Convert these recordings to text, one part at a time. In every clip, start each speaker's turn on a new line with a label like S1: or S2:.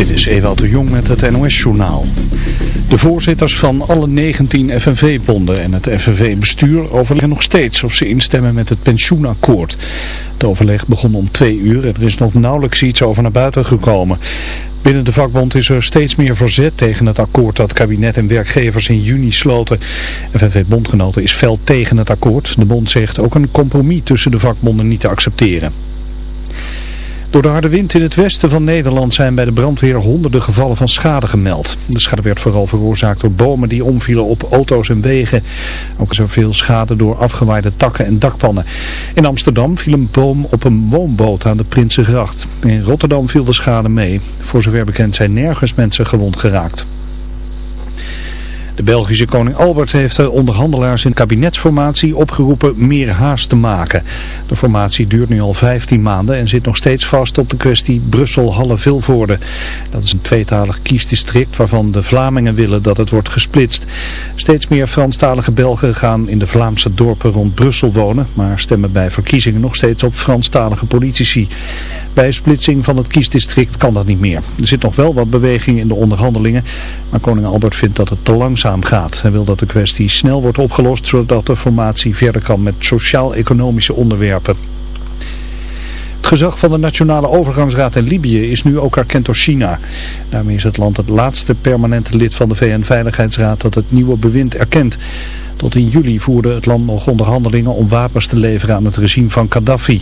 S1: Dit is Ewout de Jong met het NOS-journaal. De voorzitters van alle 19 FNV-bonden en het FNV-bestuur overleggen nog steeds of ze instemmen met het pensioenakkoord. Het overleg begon om twee uur en er is nog nauwelijks iets over naar buiten gekomen. Binnen de vakbond is er steeds meer verzet tegen het akkoord dat kabinet en werkgevers in juni sloten. FNV-bondgenoten is fel tegen het akkoord. De bond zegt ook een compromis tussen de vakbonden niet te accepteren. Door de harde wind in het westen van Nederland zijn bij de brandweer honderden gevallen van schade gemeld. De schade werd vooral veroorzaakt door bomen die omvielen op auto's en wegen. Ook is er veel schade door afgewaaide takken en dakpannen. In Amsterdam viel een boom op een woonboot aan de Prinsengracht. In Rotterdam viel de schade mee. Voor zover bekend zijn nergens mensen gewond geraakt. De Belgische koning Albert heeft de onderhandelaars in kabinetsformatie opgeroepen meer haast te maken. De formatie duurt nu al 15 maanden en zit nog steeds vast op de kwestie Brussel-Halle-Vilvoorde. Dat is een tweetalig kiesdistrict waarvan de Vlamingen willen dat het wordt gesplitst. Steeds meer Franstalige Belgen gaan in de Vlaamse dorpen rond Brussel wonen, maar stemmen bij verkiezingen nog steeds op Franstalige politici. Bij splitsing van het kiesdistrict kan dat niet meer. Er zit nog wel wat beweging in de onderhandelingen, maar koning Albert vindt dat het te langzaam gaat. Hij wil dat de kwestie snel wordt opgelost, zodat de formatie verder kan met sociaal-economische onderwerpen. Het gezag van de Nationale Overgangsraad in Libië is nu ook erkend door China. Daarmee is het land het laatste permanente lid van de VN-veiligheidsraad dat het nieuwe bewind erkent. Tot in juli voerde het land nog onderhandelingen om wapens te leveren aan het regime van Gaddafi.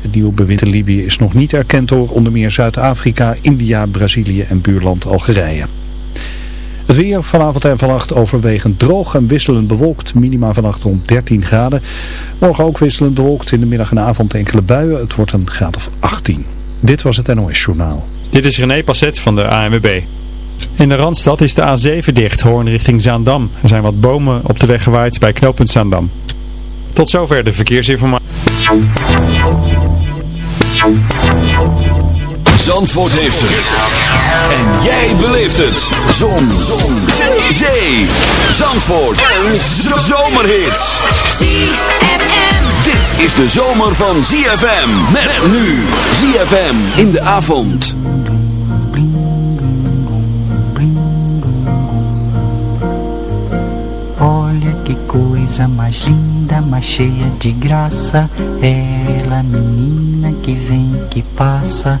S1: Het nieuwe bewind in Libië is nog niet erkend door onder meer Zuid-Afrika, India, Brazilië en buurland Algerije. Het weer vanavond en vannacht overwegend droog en wisselend bewolkt. Minima vannacht rond 13 graden. Morgen ook wisselend bewolkt. In de middag en avond enkele buien. Het wordt een graad of 18. Dit was het NOS Journaal.
S2: Dit is René Passet van de ANWB. In de Randstad is de A7 dicht, hoorn richting Zaandam. Er zijn wat bomen op de weg gewaaid bij knooppunt Zaandam. Tot zover de verkeersinformatie.
S3: Zandvoort heeft het. En jij beleeft het. Zon. Zon. Zee. Zandvoort. Een zomerhit. ZFM. Dit is de zomer van ZFM. Met nu. ZFM in de avond.
S4: Olha que coisa mais linda, mais cheia de graça. Ela, menina que vem, que passa.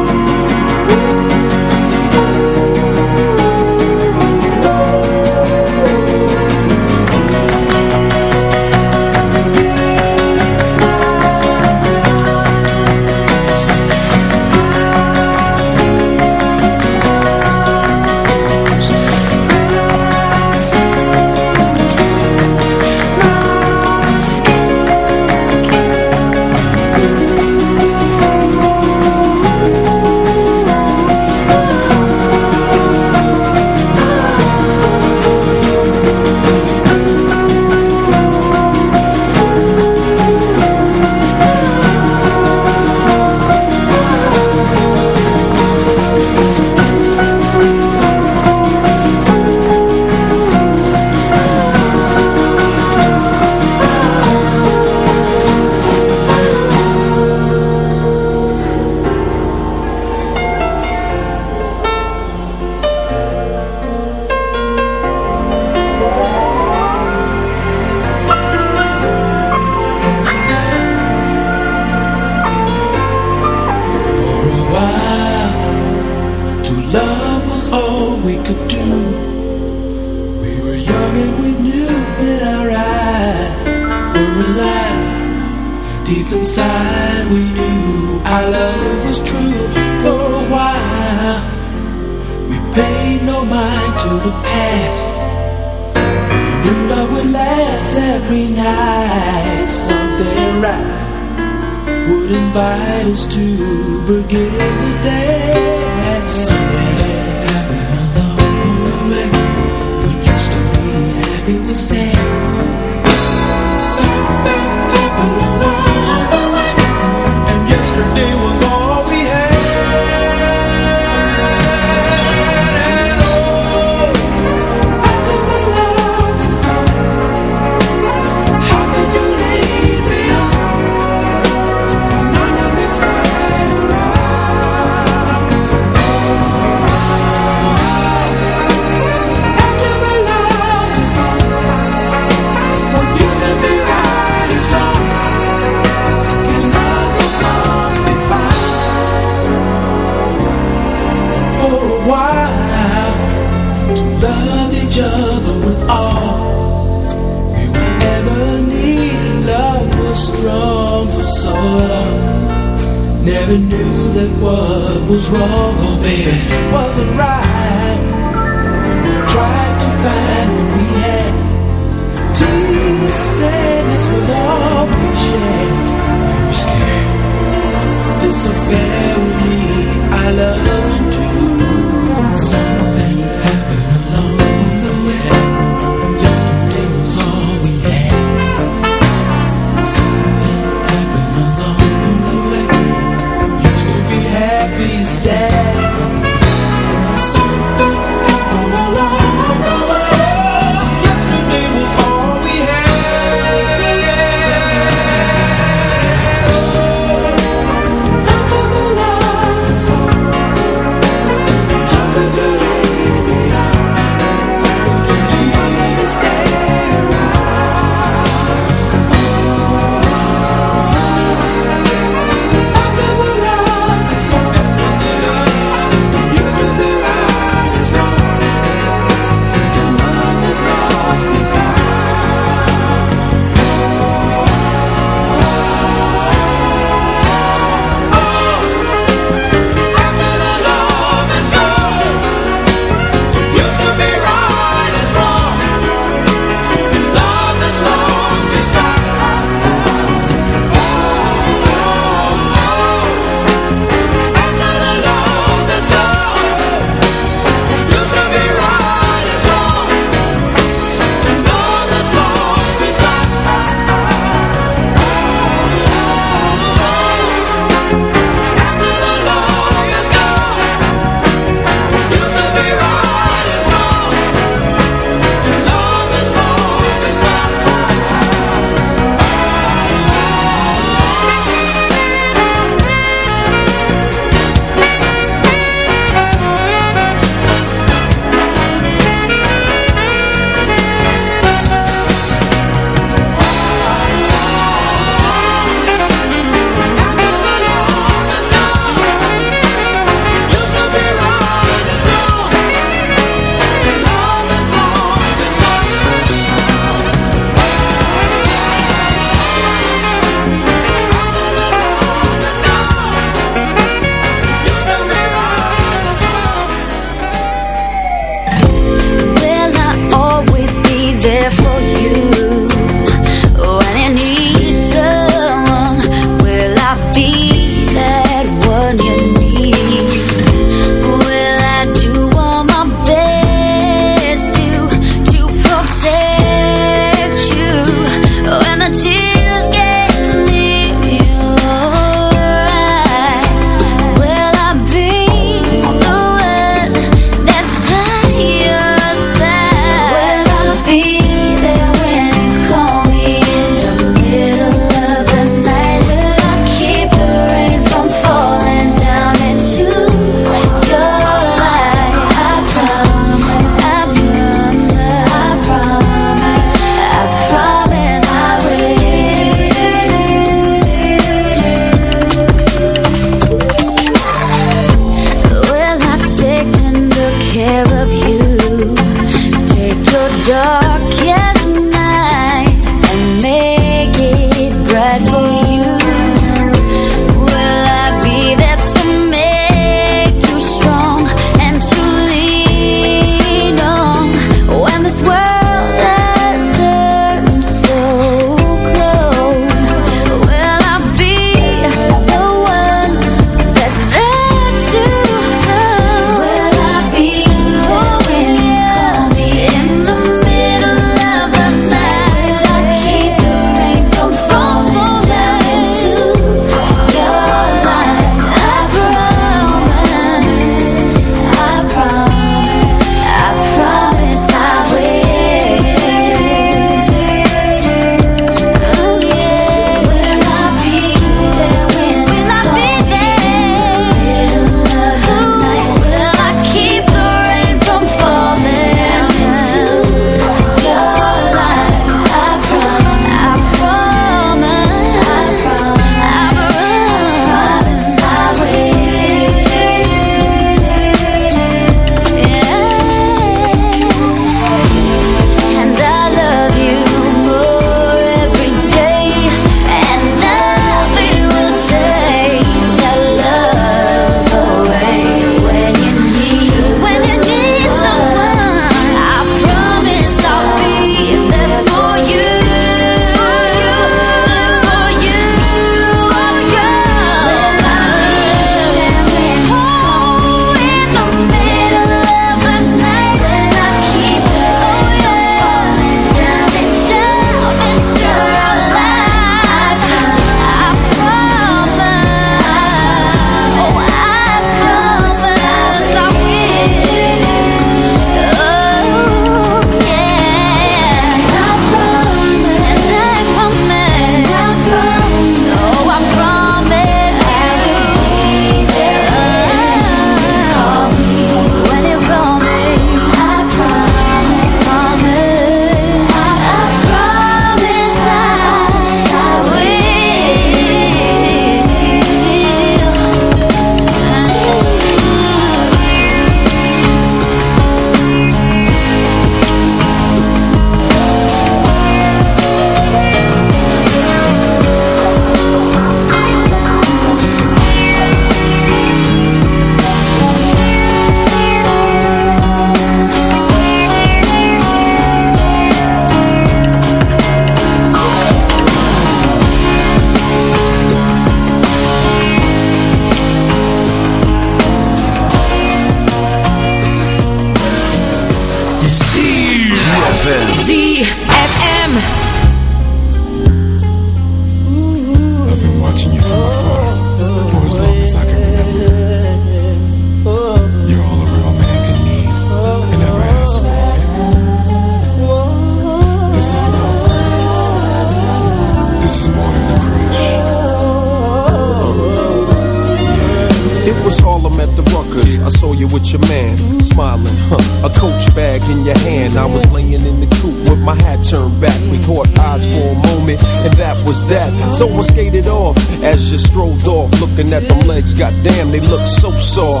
S5: So I skated off as you strolled off, looking at them legs. Goddamn, they look so sore.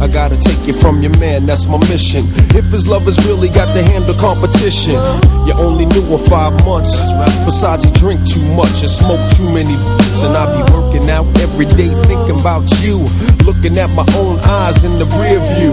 S5: I gotta take you from your man, that's my mission. If his love has really got to handle competition, you only knew him five months. Besides, he drink too much and smoke too many. And I be working out every day thinking about you. Looking at my own eyes in the rear view.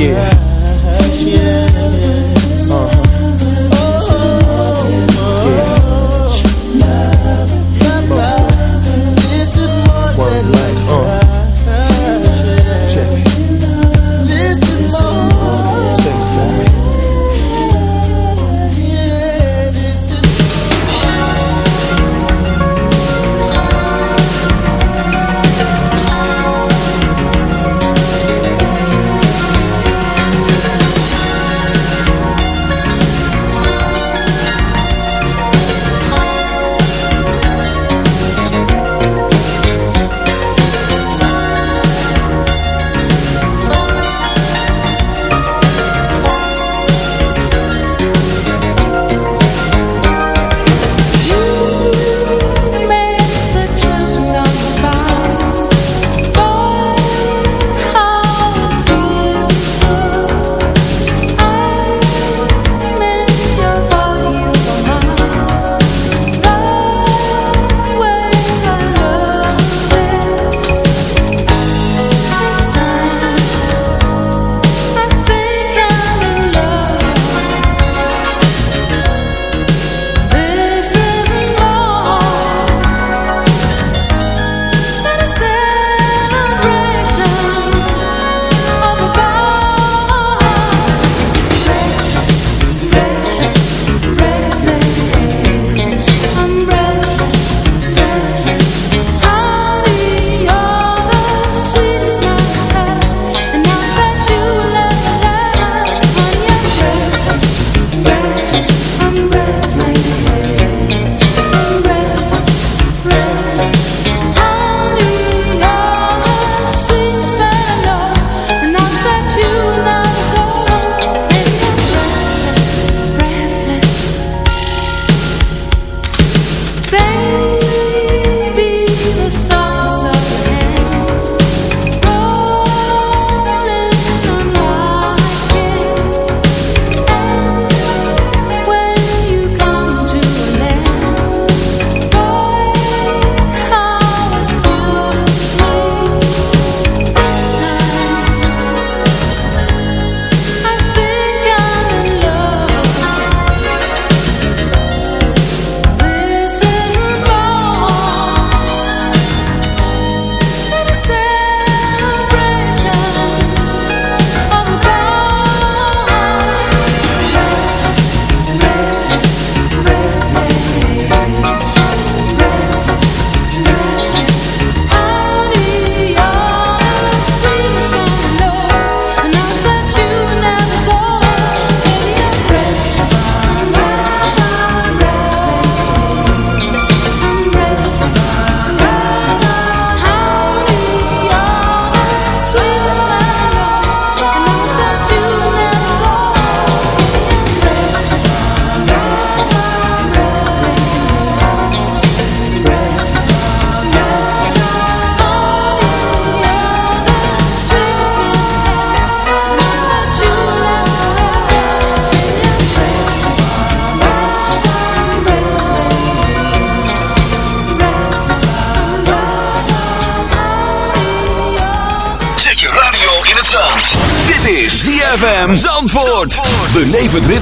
S5: Yeah.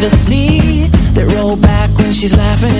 S6: The sea That roll back when she's laughing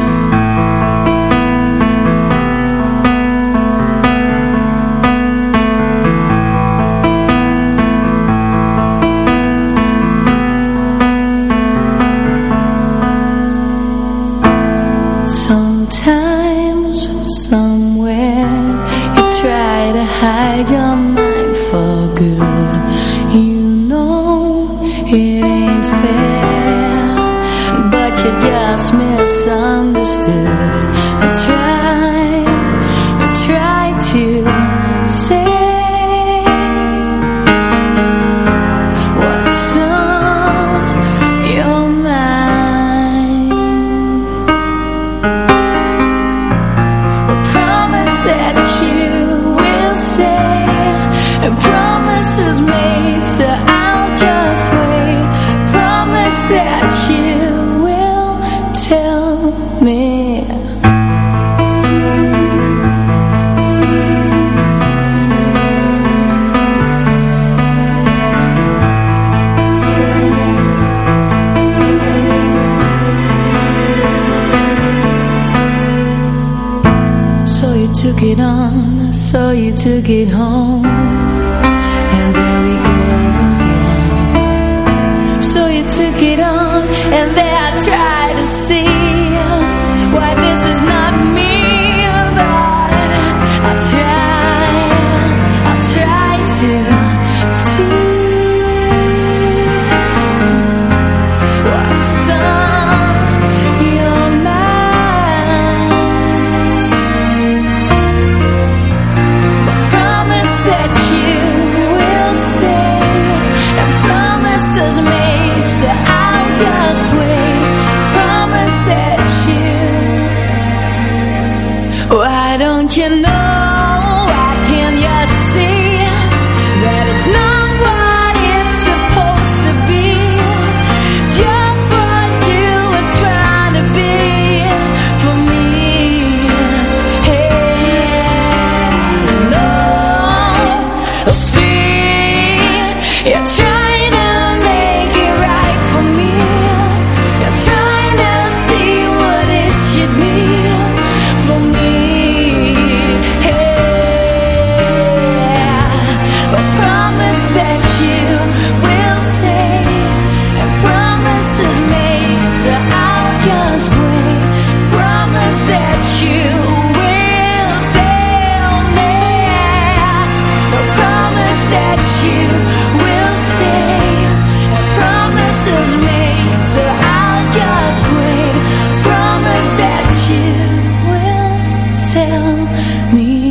S6: took it on, so you took it home.
S7: 你。